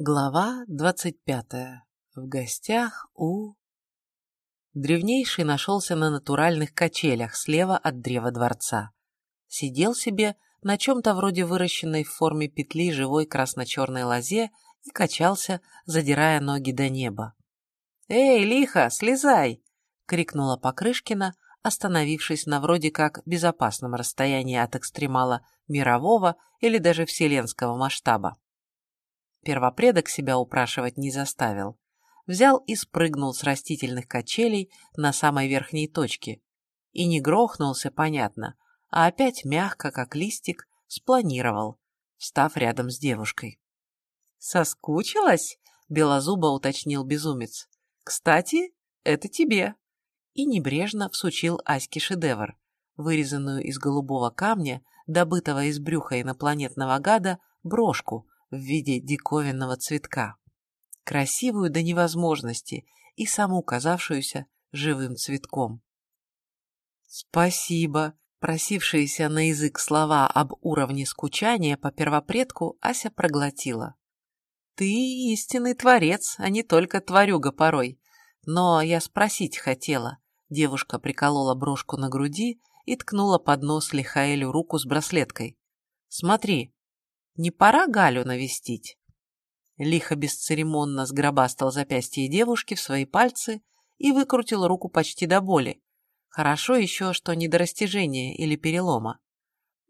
Глава двадцать пятая. В гостях у... Древнейший нашелся на натуральных качелях слева от древа дворца. Сидел себе на чем-то вроде выращенной в форме петли живой красно-черной лозе и качался, задирая ноги до неба. «Эй, лихо, слезай!» — крикнула Покрышкина, остановившись на вроде как безопасном расстоянии от экстремала мирового или даже вселенского масштаба. Первопредок себя упрашивать не заставил. Взял и спрыгнул с растительных качелей на самой верхней точке. И не грохнулся, понятно, а опять мягко, как листик, спланировал, встав рядом с девушкой. «Соскучилась?» — белозубо уточнил безумец. «Кстати, это тебе!» И небрежно всучил Аське шедевр, вырезанную из голубого камня, добытого из брюха инопланетного гада, брошку, в виде диковинного цветка, красивую до невозможности и саму казавшуюся живым цветком. «Спасибо!» Просившиеся на язык слова об уровне скучания по первопредку Ася проглотила. «Ты истинный творец, а не только тварюга порой. Но я спросить хотела». Девушка приколола брошку на груди и ткнула под нос Лихаэлю руку с браслеткой. «Смотри, не пора Галю навестить?» Лихо бесцеремонно сгробастал запястье девушки в свои пальцы и выкрутил руку почти до боли. Хорошо еще, что не до растяжения или перелома.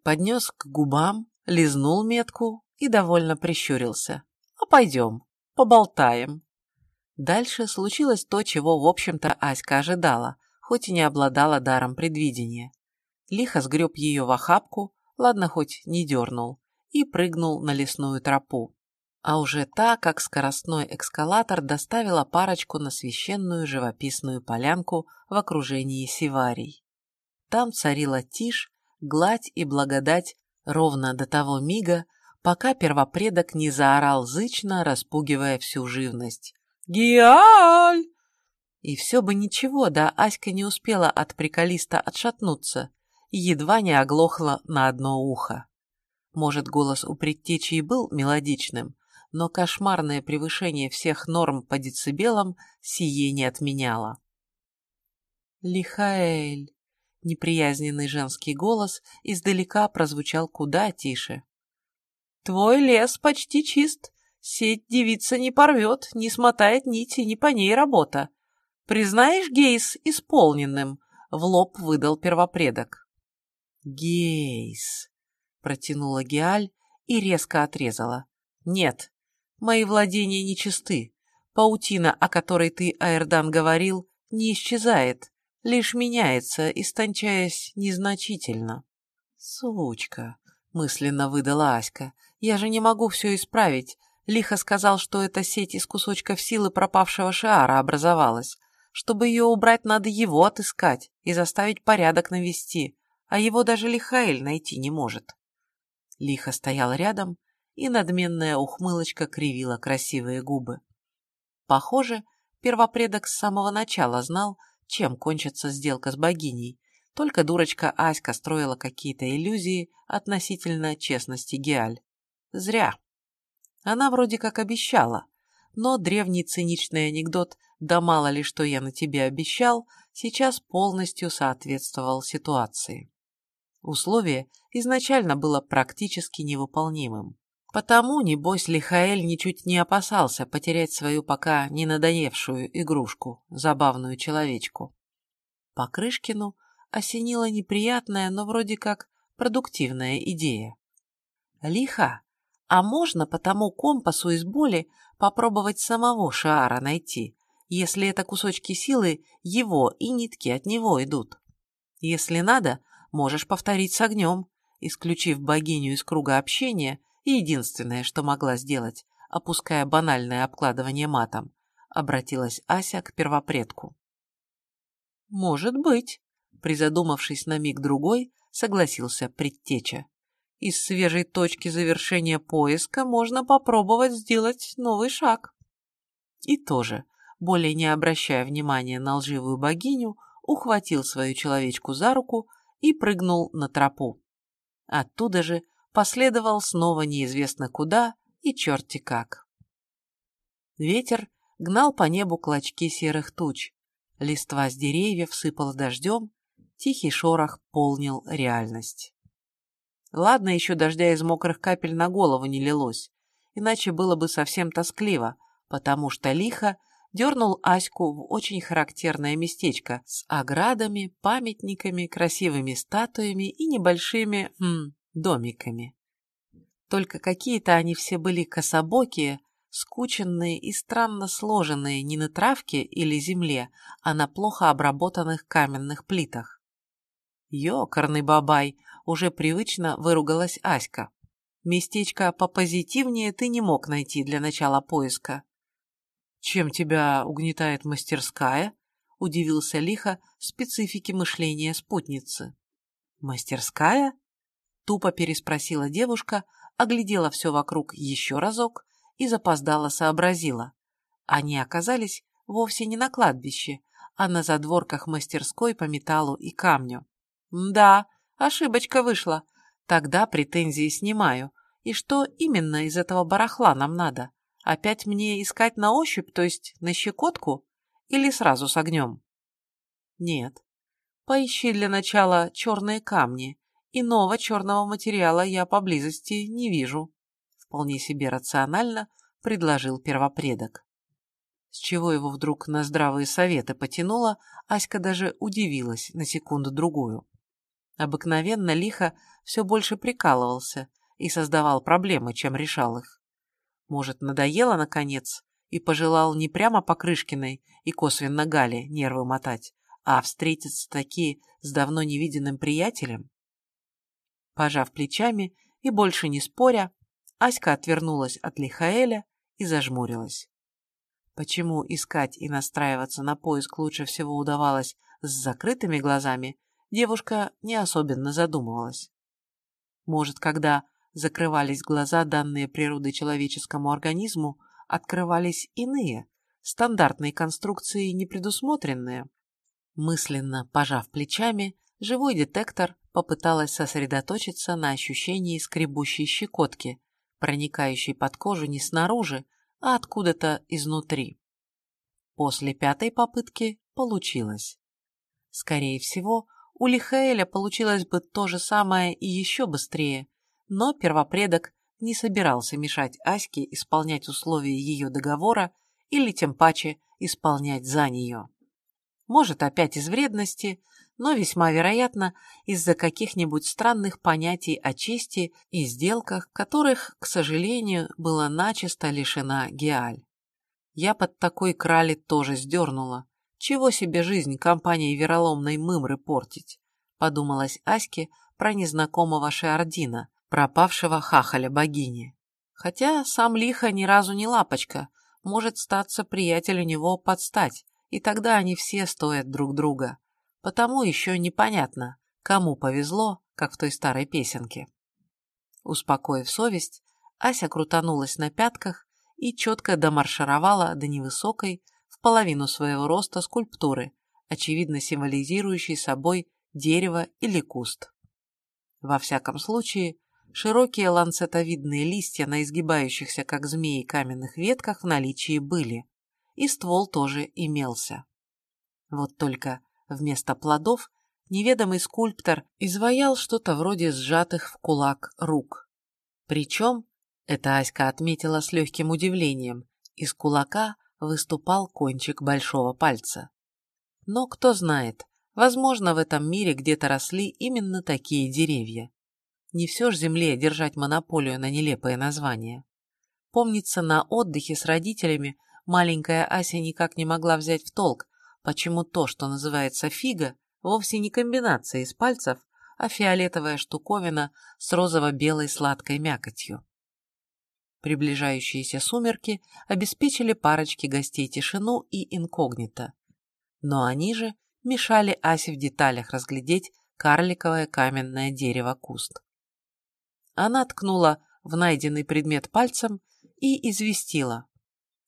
Поднес к губам, лизнул метку и довольно прищурился. «А пойдем, поболтаем». Дальше случилось то, чего, в общем-то, Аська ожидала, хоть и не обладала даром предвидения. Лихо сгреб ее в охапку, ладно, хоть не дернул, и прыгнул на лесную тропу. А уже та, как скоростной эскалатор, доставила парочку на священную живописную полянку в окружении сиварий. Там царила тишь, гладь и благодать ровно до того мига, пока первопредок не заорал зычно, распугивая всю живность. «Гиаль!» И все бы ничего, да Аська не успела от приколиста отшатнуться едва не оглохла на одно ухо. Может, голос у предтечи и был мелодичным, но кошмарное превышение всех норм по децибелам сие не отменяло. «Лихаэль!» — неприязненный женский голос издалека прозвучал куда тише. «Твой лес почти чист. Сеть девица не порвет, не смотает нити, не по ней работа. Признаешь Гейс исполненным?» — в лоб выдал первопредок. «Гейс!» Протянула Геаль и резко отрезала. «Нет, мои владения нечисты. Паутина, о которой ты, Аэрдан, говорил, не исчезает, лишь меняется, истончаясь незначительно». «Сучка!» — мысленно выдала Аська. «Я же не могу все исправить. Лихо сказал, что эта сеть из кусочков силы пропавшего Шиара образовалась. Чтобы ее убрать, надо его отыскать и заставить порядок навести, а его даже Лихаэль найти не может». Лихо стоял рядом, и надменная ухмылочка кривила красивые губы. Похоже, первопредок с самого начала знал, чем кончится сделка с богиней, только дурочка Аська строила какие-то иллюзии относительно честности Геаль. Зря. Она вроде как обещала, но древний циничный анекдот «да мало ли что я на тебе обещал» сейчас полностью соответствовал ситуации. Условие изначально было практически невыполнимым. Потому, небось, Лихаэль ничуть не опасался потерять свою пока не надоевшую игрушку, забавную человечку. Покрышкину осенила неприятная, но вроде как продуктивная идея. Лиха, а можно по тому компасу из боли попробовать самого Шаара найти, если это кусочки силы его и нитки от него идут? Если надо, можешь повторить с огнем, исключив богиню из круга общения, единственное, что могла сделать, опуская банальное обкладывание матом, обратилась Ася к первопредку. «Может быть», — призадумавшись на миг другой, согласился предтеча. «Из свежей точки завершения поиска можно попробовать сделать новый шаг». И тоже, более не обращая внимания на лживую богиню, ухватил свою человечку за руку и прыгнул на тропу. Оттуда же последовал снова неизвестно куда и черти как. Ветер гнал по небу клочки серых туч. Листва с деревьев сыпала дождем, тихий шорох полнил реальность. Ладно, еще дождя из мокрых капель на голову не лилось, иначе было бы совсем тоскливо, потому что лихо дернул Аську в очень характерное местечко с оградами, памятниками, красивыми статуями и небольшими, хм, домиками. Только какие-то они все были кособокие, скученные и странно сложенные не на травке или земле, а на плохо обработанных каменных плитах. «Ёкарный бабай!» — уже привычно выругалась Аська. «Местечко попозитивнее ты не мог найти для начала поиска». «Чем тебя угнетает мастерская?» — удивился лихо специфики мышления спутницы. «Мастерская?» — тупо переспросила девушка, оглядела все вокруг еще разок и запоздала сообразила. Они оказались вовсе не на кладбище, а на задворках мастерской по металлу и камню. Да, ошибочка вышла. Тогда претензии снимаю. И что именно из этого барахла нам надо? Опять мне искать на ощупь, то есть на щекотку? Или сразу с огнем? Нет. Поищи для начала черные камни. Иного черного материала я поблизости не вижу вполне себе рационально предложил первопредок. С чего его вдруг на здравые советы потянуло, Аська даже удивилась на секунду-другую. Обыкновенно лихо все больше прикалывался и создавал проблемы, чем решал их. Может, надоело, наконец, и пожелал не прямо по Крышкиной и косвенно Гале нервы мотать, а встретиться таки с давно невиденным приятелем? Пожав плечами и больше не споря, Аська отвернулась от Лихаэля и зажмурилась. Почему искать и настраиваться на поиск лучше всего удавалось с закрытыми глазами, девушка не особенно задумывалась. Может, когда закрывались глаза, данные природой человеческому организму, открывались иные, стандартные конструкции не предусмотренные. Мысленно пожав плечами, живой детектор попыталась сосредоточиться на ощущении скребущей щекотки, проникающий под кожу не снаружи, а откуда-то изнутри. После пятой попытки получилось. Скорее всего, у Лихаэля получилось бы то же самое и еще быстрее, но первопредок не собирался мешать Аське исполнять условия ее договора или тем паче исполнять за нее. Может, опять из вредности, но весьма вероятно из-за каких-нибудь странных понятий о чести и сделках, которых, к сожалению, была начисто лишена Геаль. Я под такой крали тоже сдернула. Чего себе жизнь компанией вероломной мымры портить? Подумалась Аське про незнакомого Шиардина, пропавшего хахаля богини. Хотя сам лихо ни разу не лапочка, может статься приятель у него подстать, и тогда они все стоят друг друга. Потому еще непонятно, кому повезло, как в той старой песенке. Успокоив совесть, Ася крутанулась на пятках и четко домаршировала до невысокой, в половину своего роста скульптуры, очевидно символизирующей собой дерево или куст. Во всяком случае, широкие ланцетовидные листья на изгибающихся, как змеи, каменных ветках в наличии были, и ствол тоже имелся. Вот только Вместо плодов неведомый скульптор изваял что-то вроде сжатых в кулак рук. Причем, это Аська отметила с легким удивлением, из кулака выступал кончик большого пальца. Но кто знает, возможно, в этом мире где-то росли именно такие деревья. Не все ж земле держать монополию на нелепое название. Помнится, на отдыхе с родителями маленькая Ася никак не могла взять в толк, почему то, что называется фига, вовсе не комбинация из пальцев, а фиолетовая штуковина с розово-белой сладкой мякотью. Приближающиеся сумерки обеспечили парочке гостей тишину и инкогнито. Но они же мешали Асе в деталях разглядеть карликовое каменное дерево-куст. Она ткнула в найденный предмет пальцем и известила.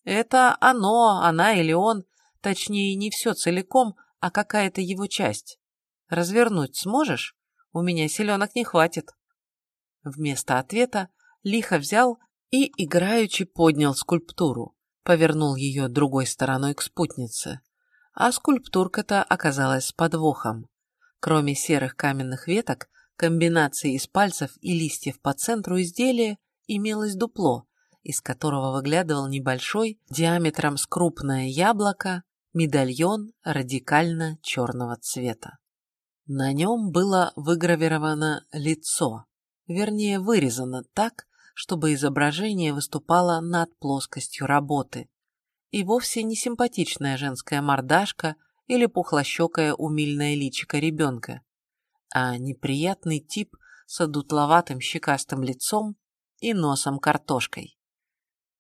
«Это оно, она или он, Точнее, не все целиком, а какая-то его часть. Развернуть сможешь? У меня селенок не хватит. Вместо ответа лихо взял и играючи поднял скульптуру, повернул ее другой стороной к спутнице. А скульптурка-то оказалась с подвохом. Кроме серых каменных веток, комбинации из пальцев и листьев по центру изделия имелось дупло, из которого выглядывал небольшой, диаметром с крупное яблоко, медальон радикально черного цвета. На нем было выгравировано лицо, вернее вырезано так, чтобы изображение выступало над плоскостью работы. И вовсе не симпатичная женская мордашка или пухлощекая умильная личико ребенка, а неприятный тип с одутловатым щекастым лицом и носом картошкой.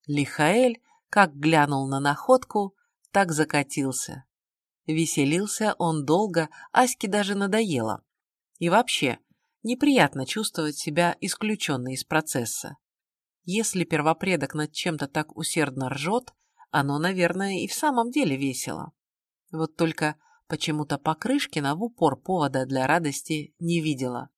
Лихаэль, как глянул на находку, так закатился. Веселился он долго, Аське даже надоело. И вообще, неприятно чувствовать себя исключенной из процесса. Если первопредок над чем-то так усердно ржет, оно, наверное, и в самом деле весело. Вот только почему-то Покрышкина в упор повода для радости не видела.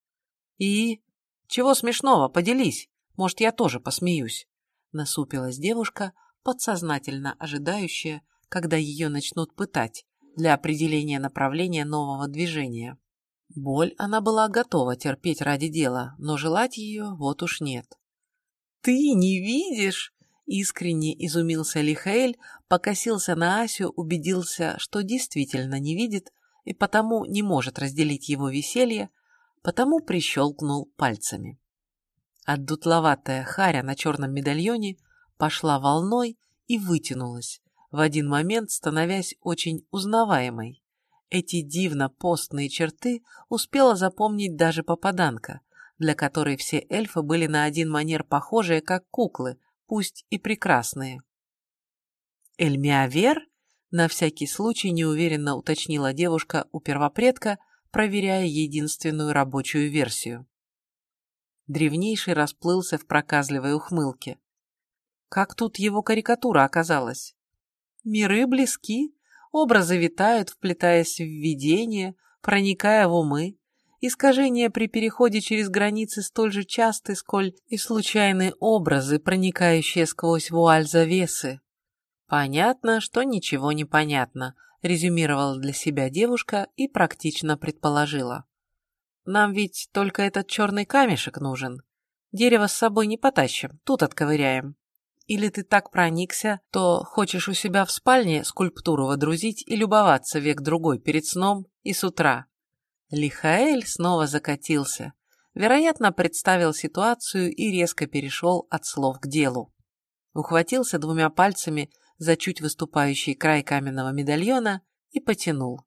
И... Чего смешного, поделись, может, я тоже посмеюсь. Насупилась девушка, подсознательно ожидающая, когда ее начнут пытать, для определения направления нового движения. Боль она была готова терпеть ради дела, но желать ее вот уж нет. «Ты не видишь?» – искренне изумился Лихаэль, покосился на Асю, убедился, что действительно не видит и потому не может разделить его веселье, потому прищелкнул пальцами. Отдутловатая харя на черном медальоне пошла волной и вытянулась, в один момент становясь очень узнаваемой. Эти дивно постные черты успела запомнить даже попаданка, для которой все эльфы были на один манер похожие, как куклы, пусть и прекрасные. «Эльмиавер?» — на всякий случай неуверенно уточнила девушка у первопредка, проверяя единственную рабочую версию. Древнейший расплылся в проказливой ухмылке. Как тут его карикатура оказалась? Миры близки, образы витают, вплетаясь в видение, проникая в умы. Искажения при переходе через границы столь же часты, сколь и случайные образы, проникающие сквозь вуаль завесы. Понятно, что ничего не понятно, резюмировала для себя девушка и практично предположила. Нам ведь только этот черный камешек нужен. Дерево с собой не потащим, тут отковыряем. Или ты так проникся, то хочешь у себя в спальне скульптуру водрузить и любоваться век-другой перед сном и с утра. Лихаэль снова закатился. Вероятно, представил ситуацию и резко перешел от слов к делу. Ухватился двумя пальцами за чуть выступающий край каменного медальона и потянул.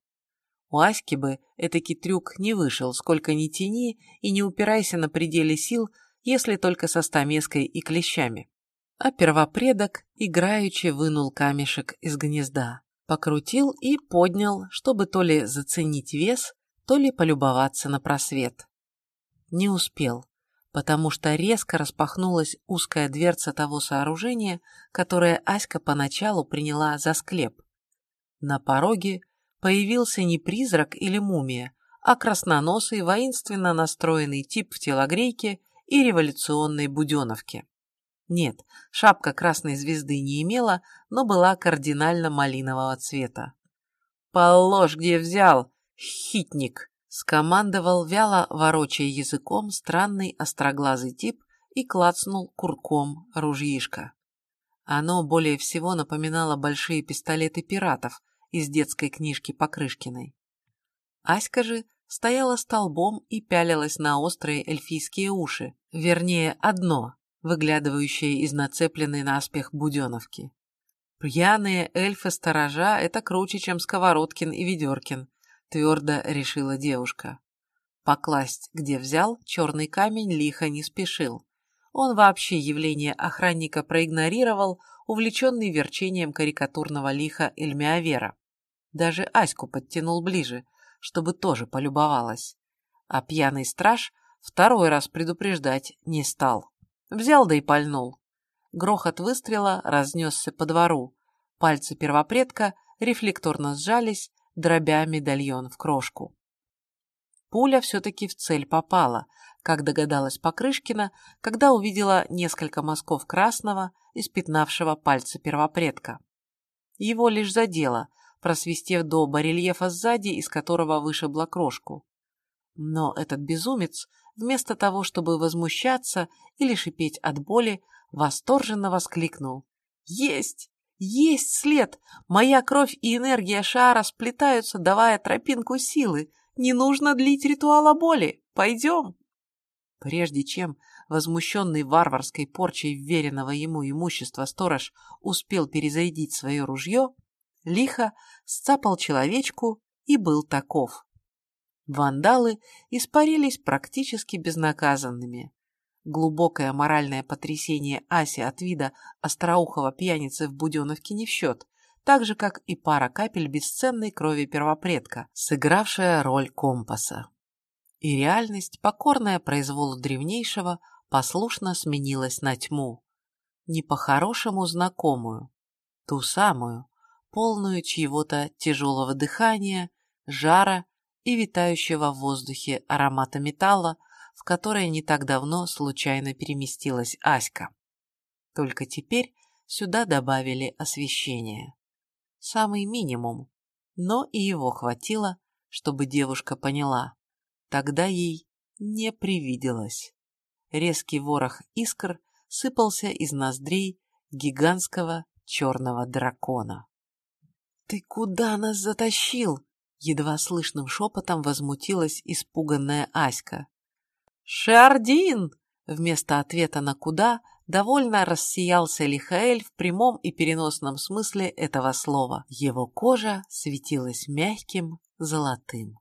У Аськи бы этакий трюк не вышел, сколько ни тяни и не упирайся на пределе сил, если только со стамеской и клещами а первопредок играючи вынул камешек из гнезда, покрутил и поднял, чтобы то ли заценить вес, то ли полюбоваться на просвет. Не успел, потому что резко распахнулась узкая дверца того сооружения, которое Аська поначалу приняла за склеп. На пороге появился не призрак или мумия, а красноносый, воинственно настроенный тип в телогрейке и революционной буденовке. Нет, шапка красной звезды не имела, но была кардинально малинового цвета. «Положь, где взял, хитник!» — скомандовал вяло, ворочая языком, странный остроглазый тип и клацнул курком ружьишко. Оно более всего напоминало большие пистолеты пиратов из детской книжки Покрышкиной. Аська же стояла столбом и пялилась на острые эльфийские уши, вернее, одно, выглядывающие из нацепленной наспех буденовки. Пьяные эльфы-сторожа — это круче, чем Сковородкин и Ведеркин, твердо решила девушка. Покласть, где взял, черный камень лихо не спешил. Он вообще явление охранника проигнорировал, увлеченный верчением карикатурного лиха Эльмиавера. Даже Аську подтянул ближе, чтобы тоже полюбовалась. А пьяный страж второй раз предупреждать не стал. Взял да и пальнул. Грохот выстрела разнесся по двору. Пальцы первопредка рефлекторно сжались, дробя медальон в крошку. Пуля все-таки в цель попала, как догадалась Покрышкина, когда увидела несколько мазков красного, испятнавшего пальцы первопредка. Его лишь задело, просвистев до барельефа сзади, из которого вышибла крошку. Но этот безумец, вместо того, чтобы возмущаться или шипеть от боли, восторженно воскликнул. «Есть! Есть след! Моя кровь и энергия шара сплетаются, давая тропинку силы. Не нужно длить ритуала боли. Пойдем!» Прежде чем возмущенный варварской порчей вверенного ему имущества сторож успел перезайдить свое ружье, лихо сцапал человечку и был таков. Вандалы испарились практически безнаказанными. Глубокое моральное потрясение Аси от вида остроухого пьяницы в Буденовке не в счет, так же, как и пара капель бесценной крови первопредка, сыгравшая роль компаса. И реальность, покорная произволу древнейшего, послушно сменилась на тьму, не по-хорошему знакомую, ту самую, полную чьего-то тяжелого дыхания, жара и витающего в воздухе аромата металла, в которое не так давно случайно переместилась Аська. Только теперь сюда добавили освещение. Самый минимум, но и его хватило, чтобы девушка поняла. Тогда ей не привиделось. Резкий ворох искр сыпался из ноздрей гигантского черного дракона. «Ты куда нас затащил?» Едва слышным шепотом возмутилась испуганная Аська. «Шардин!» Вместо ответа на «куда» довольно рассиялся Лихаэль в прямом и переносном смысле этого слова. Его кожа светилась мягким золотым.